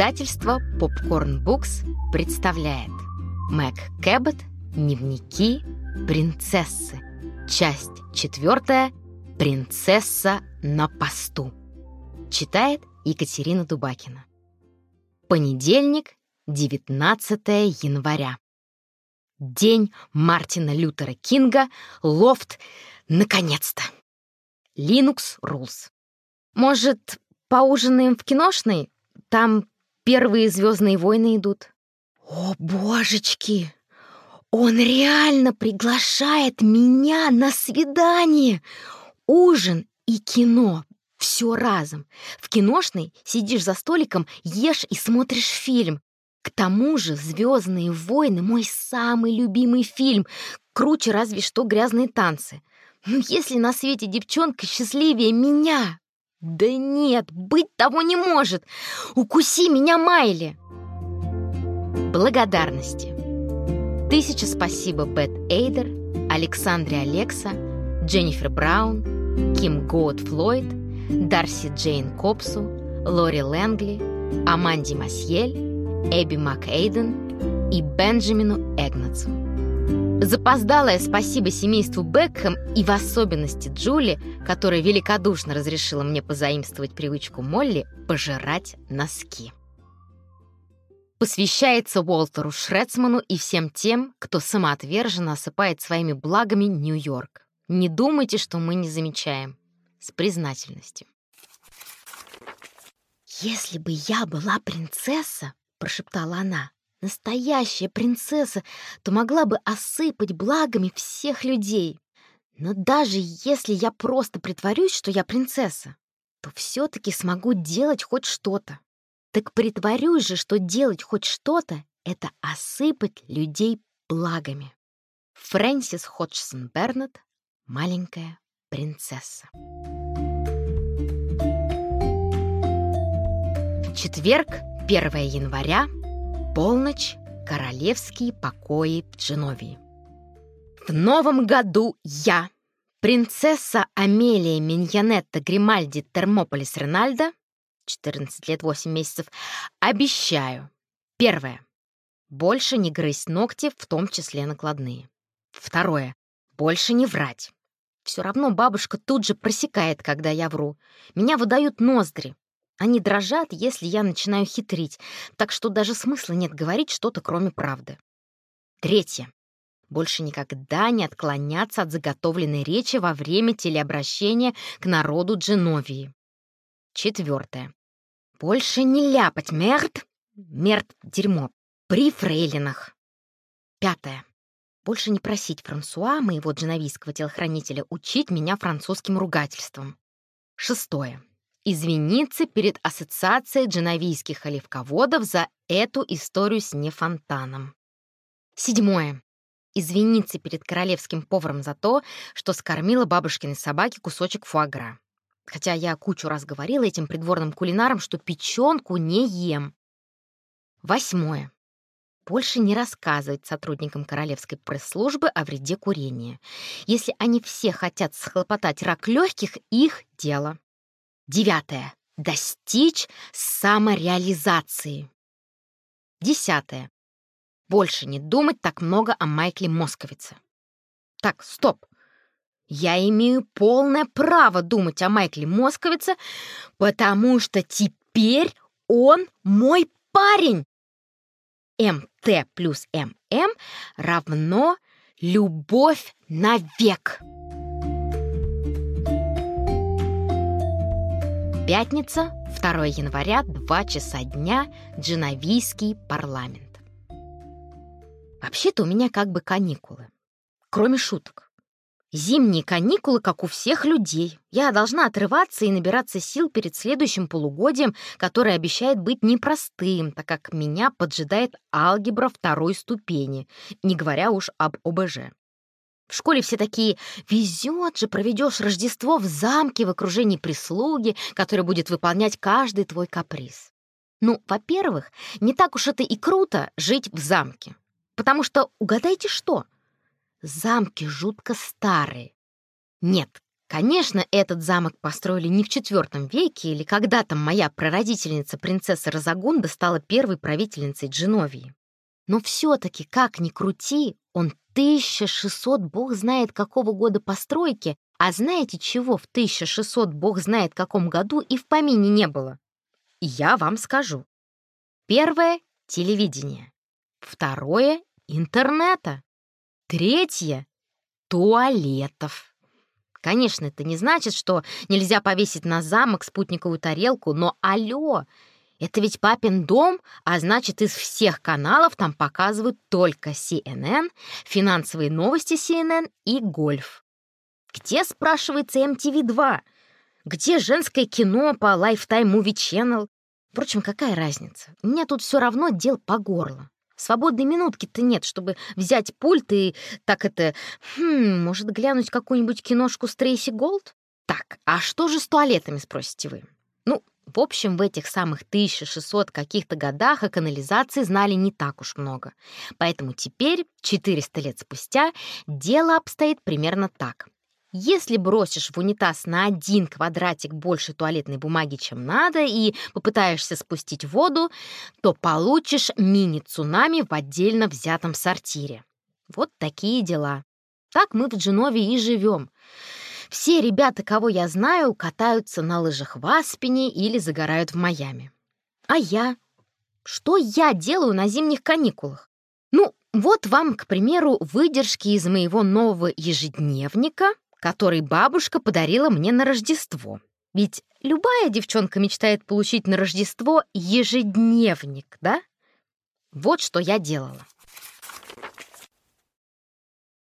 Издательство Popcorn Books представляет Мэг Кэббет «Дневники принцессы». Часть четвертая «Принцесса на посту». Читает Екатерина Дубакина. Понедельник, 19 января. День Мартина Лютера Кинга, лофт, наконец-то. Linux Rules. Может, поужинаем в киношной? Там первые «Звездные войны» идут. О, божечки! Он реально приглашает меня на свидание! Ужин и кино. Все разом. В киношной сидишь за столиком, ешь и смотришь фильм. К тому же «Звездные войны» — мой самый любимый фильм. Круче разве что «Грязные танцы». Ну, если на свете девчонка счастливее меня, да нет, быть того не может. Укуси меня, Майли. Благодарности. Тысяча спасибо Бет Эйдер, Александре Алекса, Дженнифер Браун, Ким Гоуд Флойд, Дарси Джейн Копсу, Лори Лэнгли, Аманди Масьель, Эбби МакЭйден и Бенджамину Эгнатсу. Запоздалое спасибо семейству Бекхэм и в особенности Джули, которая великодушно разрешила мне позаимствовать привычку Молли пожирать носки. Посвящается Уолтеру Шрецману и всем тем, кто самоотверженно осыпает своими благами Нью-Йорк. Не думайте, что мы не замечаем. С признательностью. «Если бы я была принцесса», — прошептала она, настоящая принцесса, то могла бы осыпать благами всех людей. Но даже если я просто притворюсь, что я принцесса, то все-таки смогу делать хоть что-то. Так притворюсь же, что делать хоть что-то — это осыпать людей благами. Фрэнсис Ходжсон Бернет «Маленькая принцесса». Четверг, 1 января Полночь, королевские покои в Дженовии. В новом году я, принцесса Амелия Миньянетта Гримальди Термополис Ренальда, 14 лет 8 месяцев, обещаю. Первое. Больше не грызть ногти, в том числе накладные. Второе. Больше не врать. Все равно бабушка тут же просекает, когда я вру. Меня выдают ноздри. Они дрожат, если я начинаю хитрить, так что даже смысла нет говорить что-то, кроме правды. Третье. Больше никогда не отклоняться от заготовленной речи во время телеобращения к народу Дженовии. Четвертое. Больше не ляпать мерт, мерт — дерьмо, при фрейлинах. Пятое. Больше не просить Франсуа, моего дженовийского телохранителя, учить меня французским ругательством. Шестое извиниться перед Ассоциацией дженовийских оливководов за эту историю с нефонтаном. Седьмое. Извиниться перед королевским поваром за то, что скормила бабушкиной собаке кусочек фуагра. Хотя я кучу раз говорила этим придворным кулинарам, что печенку не ем. Восьмое. Больше не рассказывать сотрудникам королевской пресс-службы о вреде курения. Если они все хотят схлопотать рак легких, их дело. Девятое. Достичь самореализации. Десятое. Больше не думать так много о Майкле Московице. Так, стоп. Я имею полное право думать о Майкле Московице, потому что теперь он мой парень. МТ плюс ММ равно любовь навек. Пятница, 2 января, 2 часа дня, Дженовийский парламент. Вообще-то у меня как бы каникулы. Кроме шуток. Зимние каникулы, как у всех людей. Я должна отрываться и набираться сил перед следующим полугодием, которое обещает быть непростым, так как меня поджидает алгебра второй ступени, не говоря уж об ОБЖ. В школе все такие «Везет же, проведешь Рождество в замке в окружении прислуги, которая будет выполнять каждый твой каприз». Ну, во-первых, не так уж это и круто жить в замке. Потому что, угадайте что? Замки жутко старые. Нет, Конечно, этот замок построили не в IV веке или когда там моя прародительница принцесса Розагунда стала первой правительницей Дженовии. Но все-таки, как ни крути, он 1600 бог знает какого года постройки, а знаете чего в 1600 бог знает каком году и в помине не было? Я вам скажу. Первое — телевидение. Второе — интернета. Третье — туалетов. Конечно, это не значит, что нельзя повесить на замок спутниковую тарелку, но алло, это ведь папин дом, а значит, из всех каналов там показывают только CNN, финансовые новости CNN и гольф. Где, спрашивается, MTV2? Где женское кино по Lifetime Movie Channel? Впрочем, какая разница? У меня тут все равно дел по горло. Свободной минутки-то нет, чтобы взять пульт и так это... Хм, может, глянуть какую-нибудь киношку с Трейси Голд? Так, а что же с туалетами, спросите вы? Ну, в общем, в этих самых 1600 каких-то годах о канализации знали не так уж много. Поэтому теперь, 400 лет спустя, дело обстоит примерно так. Если бросишь в унитаз на один квадратик больше туалетной бумаги, чем надо, и попытаешься спустить воду, то получишь мини-цунами в отдельно взятом сортире. Вот такие дела. Так мы в Дженове и живем. Все ребята, кого я знаю, катаются на лыжах в Аспене или загорают в Майами. А я? Что я делаю на зимних каникулах? Ну, вот вам, к примеру, выдержки из моего нового ежедневника — который бабушка подарила мне на Рождество. Ведь любая девчонка мечтает получить на Рождество ежедневник, да? Вот что я делала.